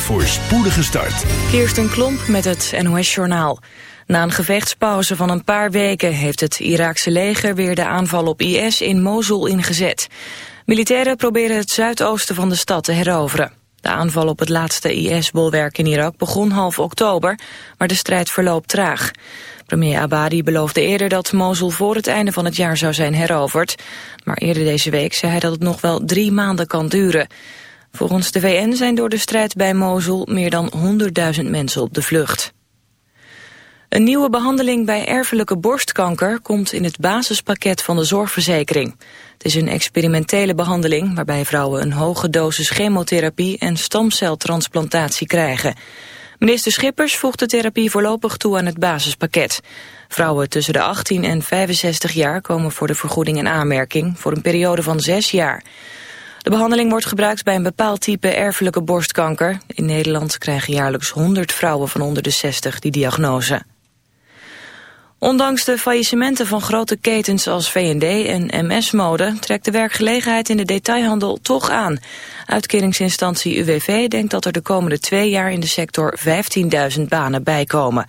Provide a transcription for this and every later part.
voor spoedige start. Kirsten Klomp met het NOS-journaal. Na een gevechtspauze van een paar weken heeft het Iraakse leger weer de aanval op IS in Mosul ingezet. Militairen proberen het zuidoosten van de stad te heroveren. De aanval op het laatste IS-bolwerk in Irak begon half oktober, maar de strijd verloopt traag. Premier Abadi beloofde eerder dat Mosul voor het einde van het jaar zou zijn heroverd. Maar eerder deze week zei hij dat het nog wel drie maanden kan duren. Volgens de VN zijn door de strijd bij Mosul meer dan 100.000 mensen op de vlucht. Een nieuwe behandeling bij erfelijke borstkanker komt in het basispakket van de zorgverzekering. Het is een experimentele behandeling waarbij vrouwen een hoge dosis chemotherapie en stamceltransplantatie krijgen. Minister Schippers voegt de therapie voorlopig toe aan het basispakket. Vrouwen tussen de 18 en 65 jaar komen voor de vergoeding in aanmerking voor een periode van zes jaar. De behandeling wordt gebruikt bij een bepaald type erfelijke borstkanker. In Nederland krijgen jaarlijks 100 vrouwen van onder de 60 die diagnose. Ondanks de faillissementen van grote ketens als V&D en MS-mode... trekt de werkgelegenheid in de detailhandel toch aan. Uitkeringsinstantie UWV denkt dat er de komende twee jaar in de sector 15.000 banen bijkomen.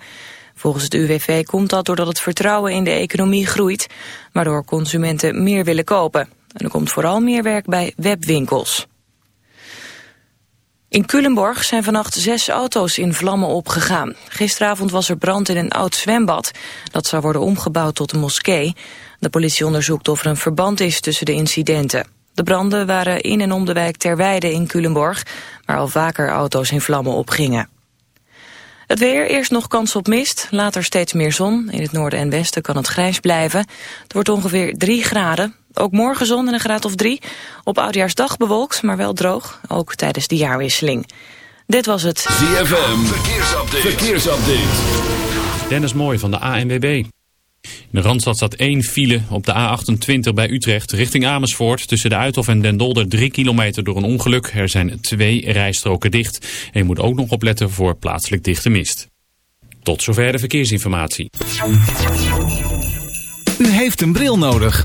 Volgens het UWV komt dat doordat het vertrouwen in de economie groeit... waardoor consumenten meer willen kopen. En er komt vooral meer werk bij webwinkels. In Culemborg zijn vannacht zes auto's in vlammen opgegaan. Gisteravond was er brand in een oud zwembad. Dat zou worden omgebouwd tot een moskee. De politie onderzoekt of er een verband is tussen de incidenten. De branden waren in en om de wijk Terweide in Culemborg... waar al vaker auto's in vlammen opgingen. Het weer, eerst nog kans op mist, later steeds meer zon. In het noorden en westen kan het grijs blijven. Het wordt ongeveer 3 graden. Ook morgen zon en een graad of 3. Op Oudjaarsdag bewolkt, maar wel droog. Ook tijdens de jaarwisseling. Dit was het ZFM, verkeersupdate. verkeersupdate. Dennis Mooi van de ANWB. In de Randstad staat één file op de A28 bij Utrecht richting Amersfoort. Tussen de Uithof en Den Dolder 3 kilometer door een ongeluk. Er zijn twee rijstroken dicht. En je moet ook nog opletten voor plaatselijk dichte mist. Tot zover de verkeersinformatie. U heeft een bril nodig.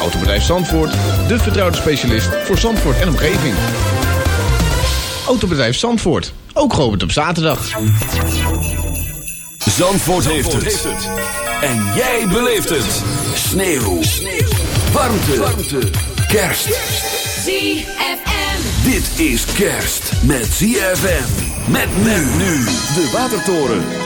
Autobedrijf Zandvoort, de vertrouwde specialist voor Zandvoort en omgeving. Autobedrijf Zandvoort, ook geopend op zaterdag. Zandvoort, heeft, het. En jij beleeft het. Sneeuw. Warmte. Warmte. Kerst. ZFM. Dit is kerst met ZFM. Met men nu. De Watertoren.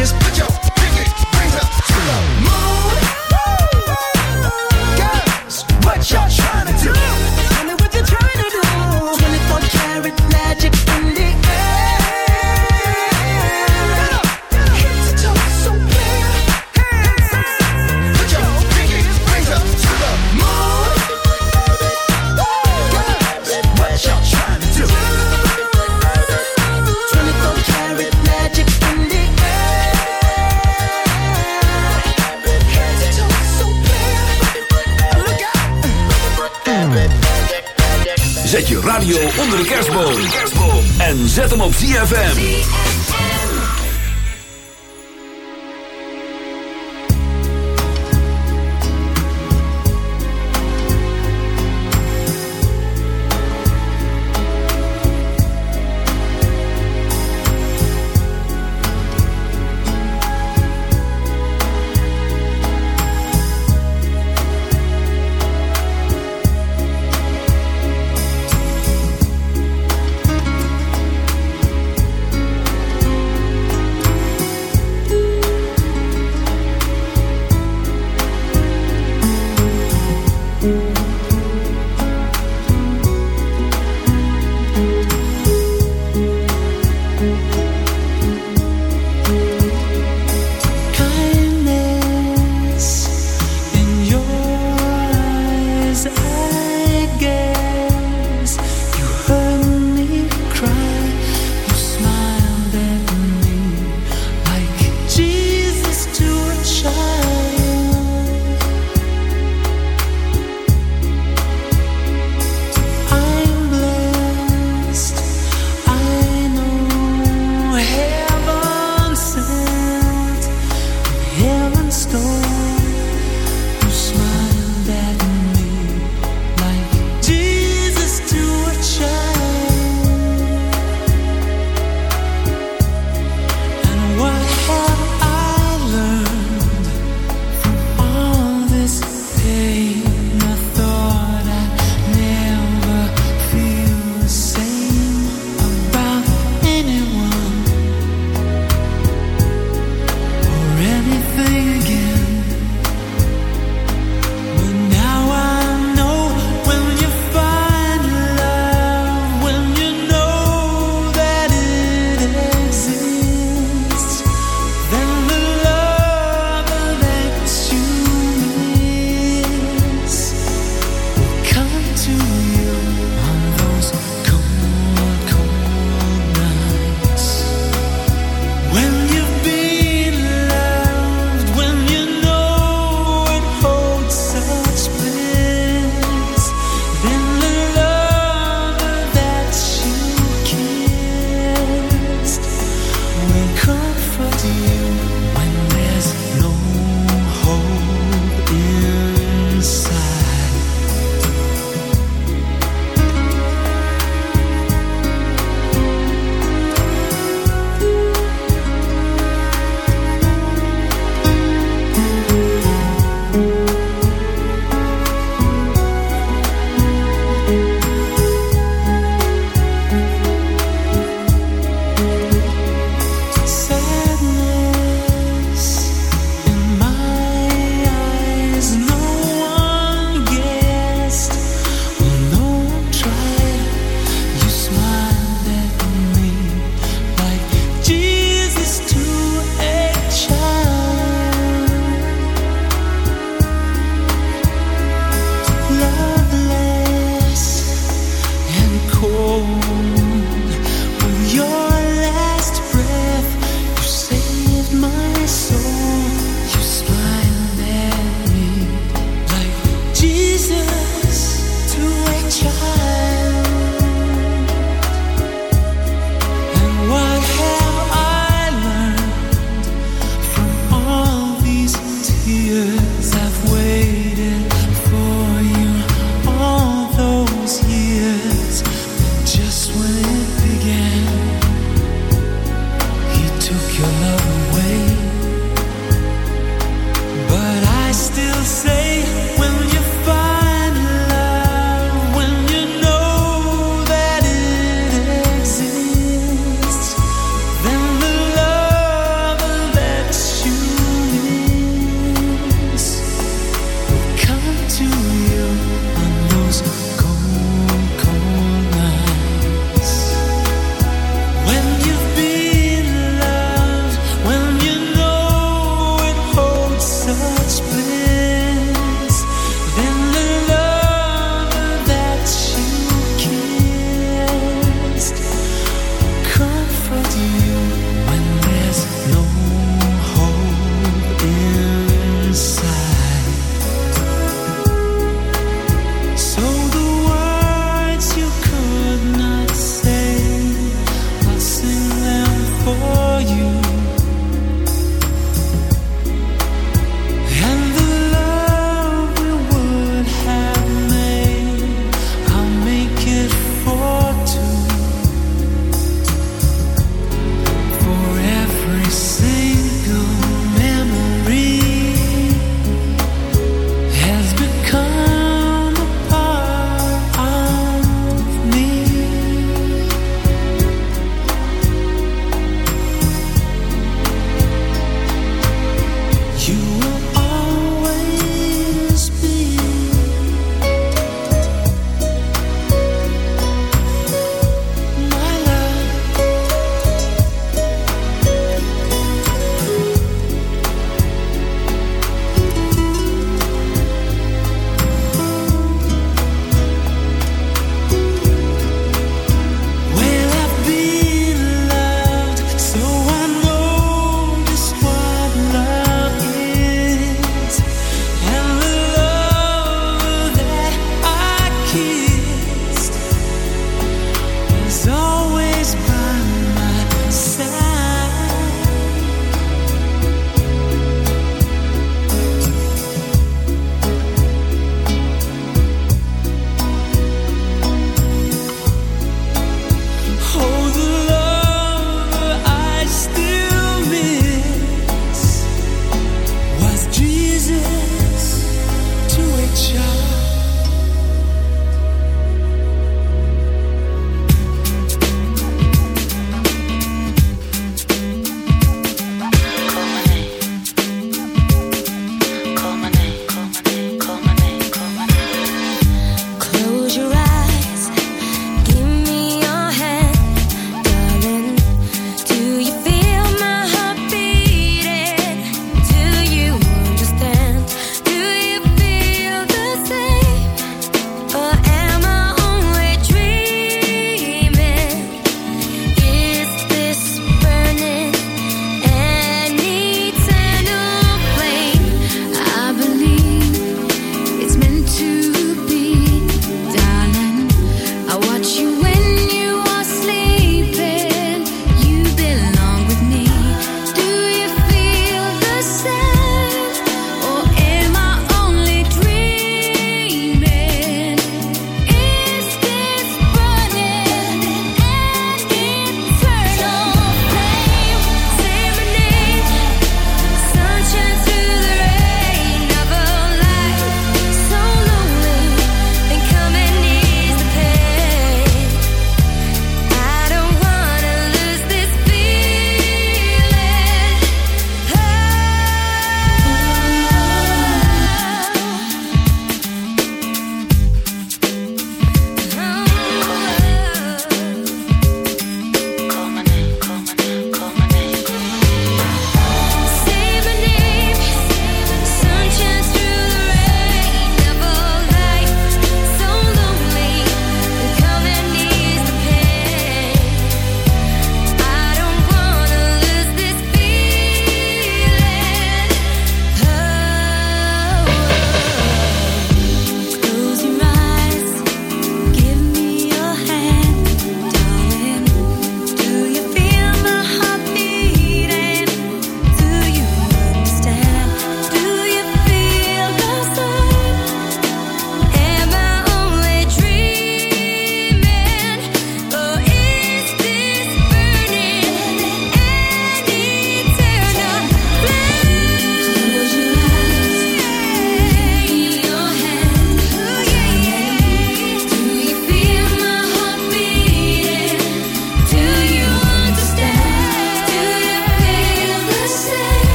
just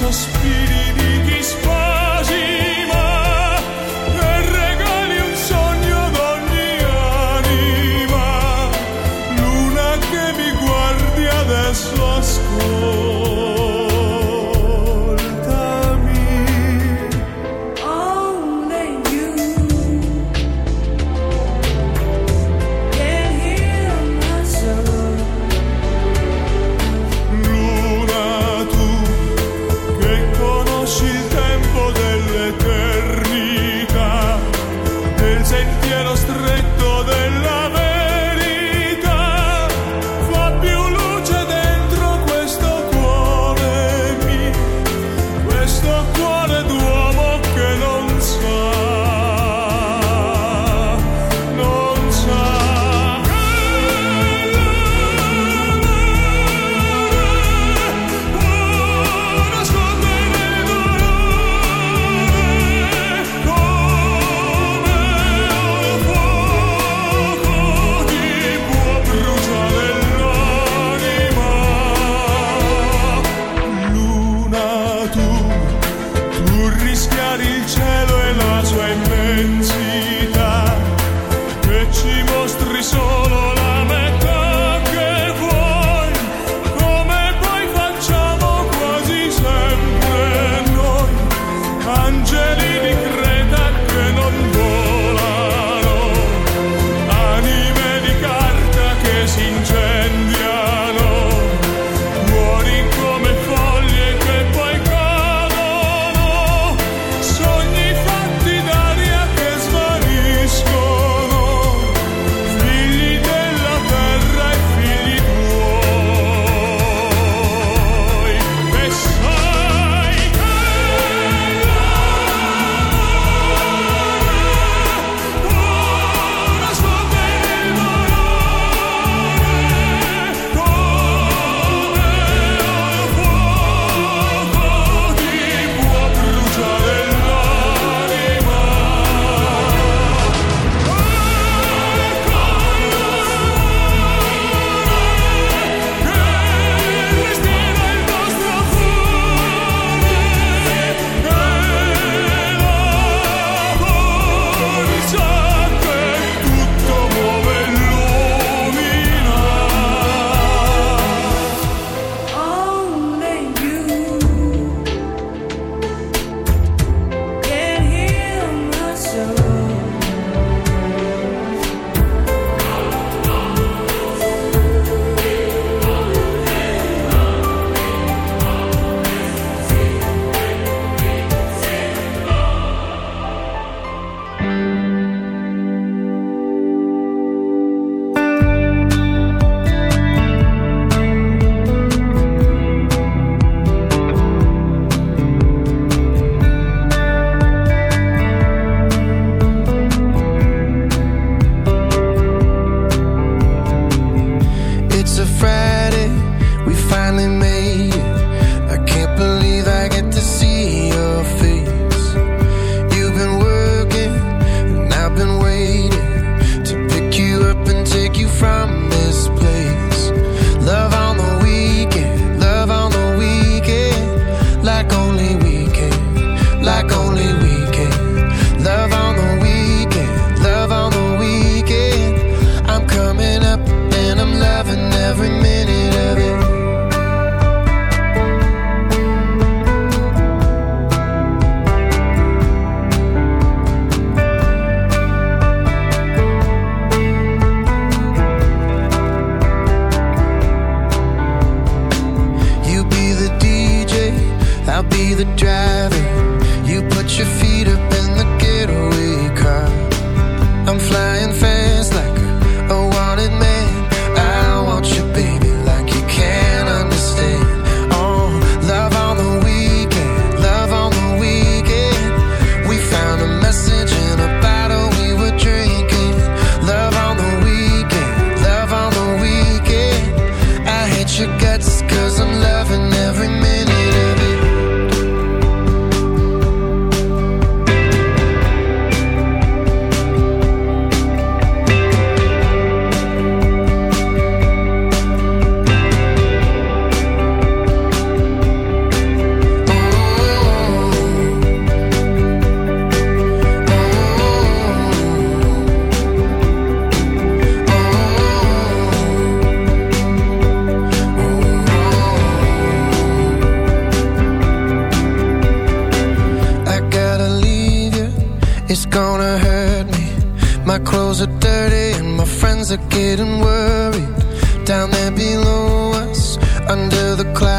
sospiri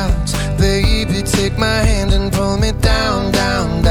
clouds. Baby, take my hand and pull me down, down, down.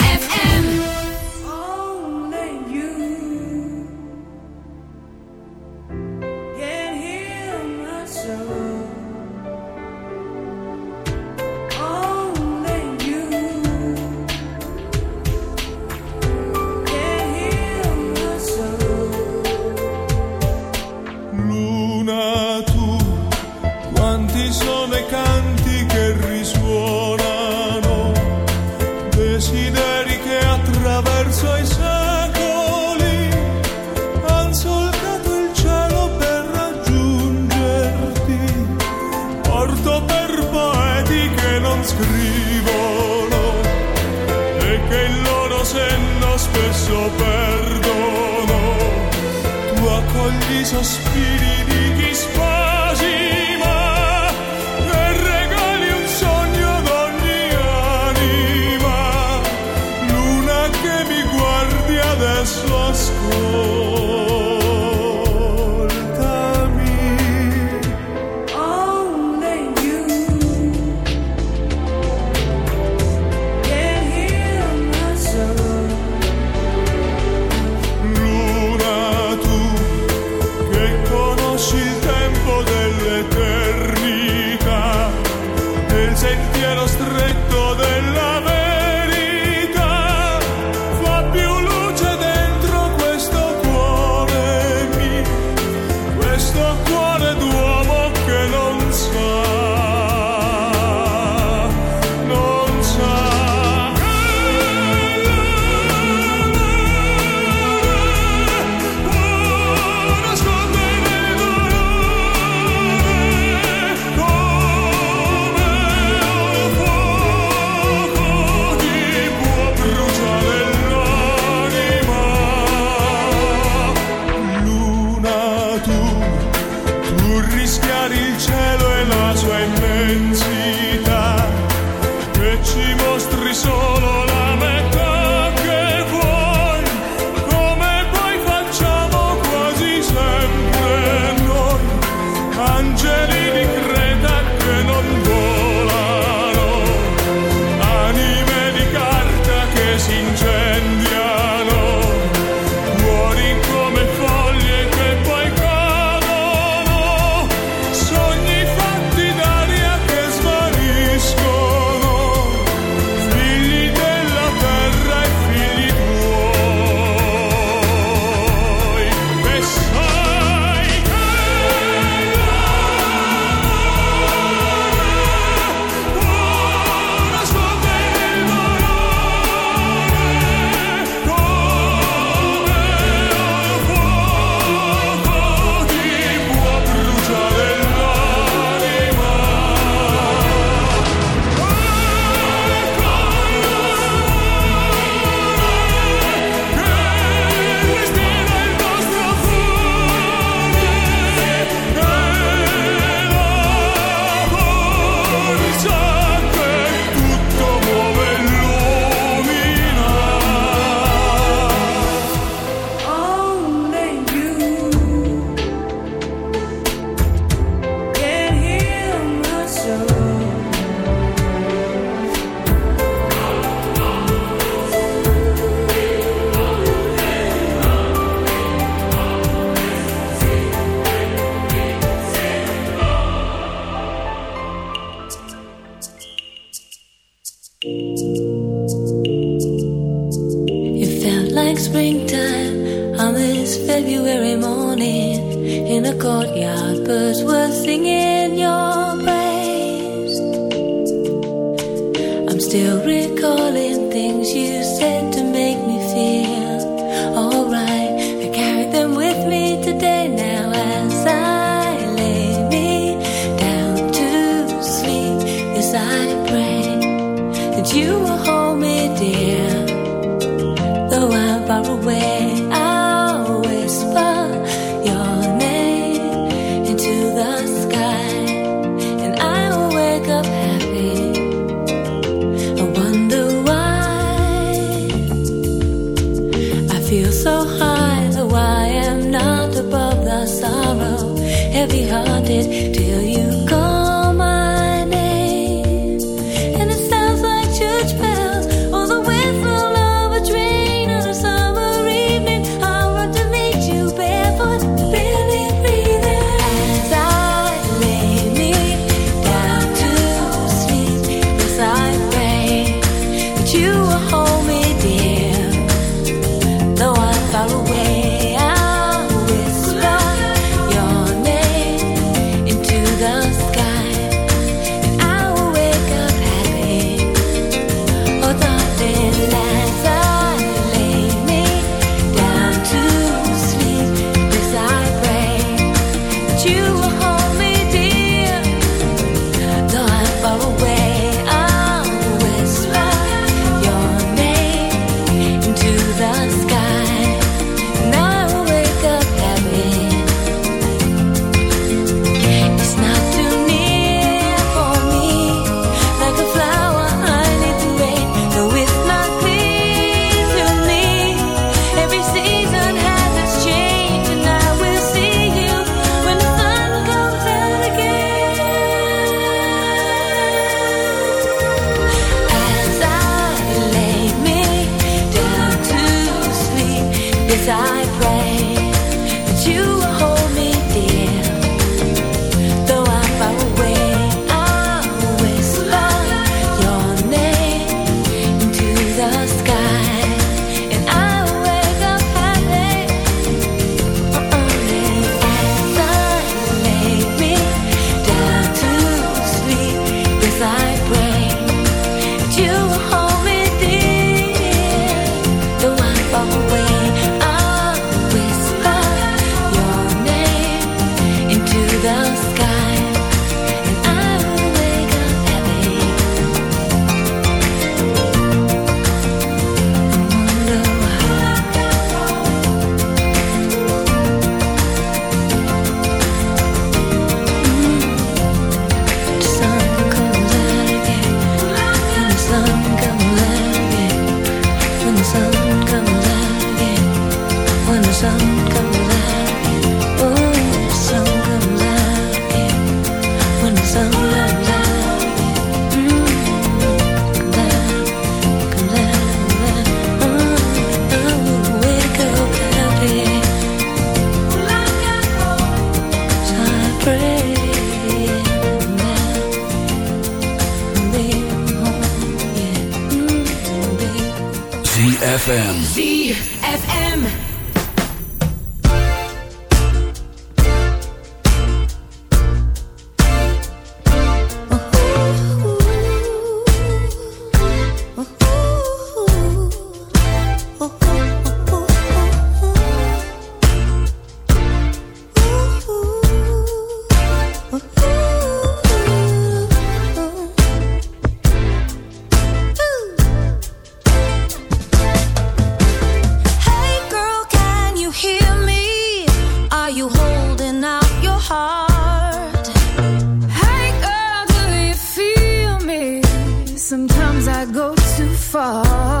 I go too far.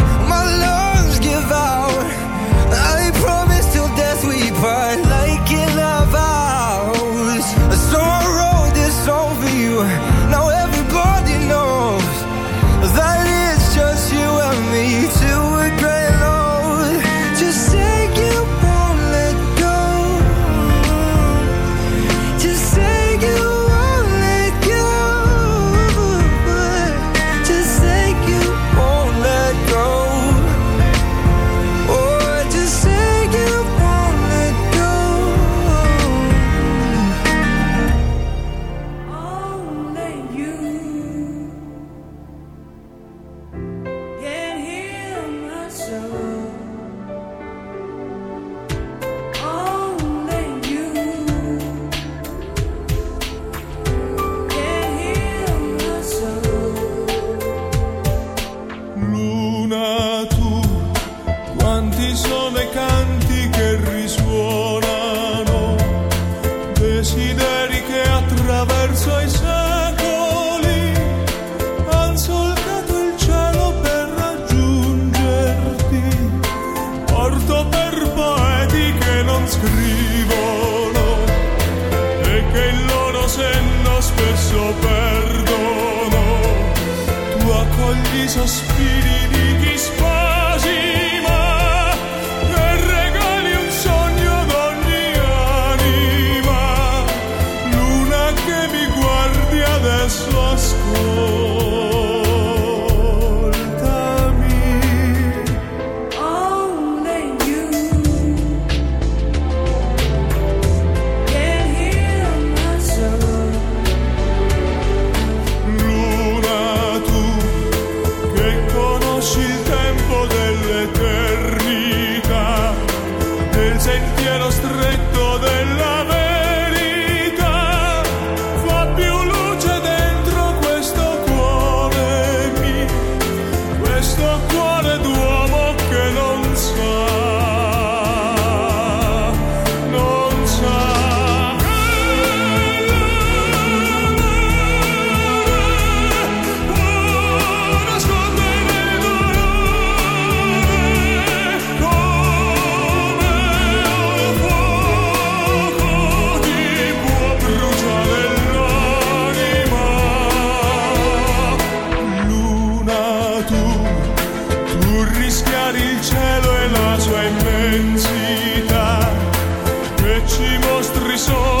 So.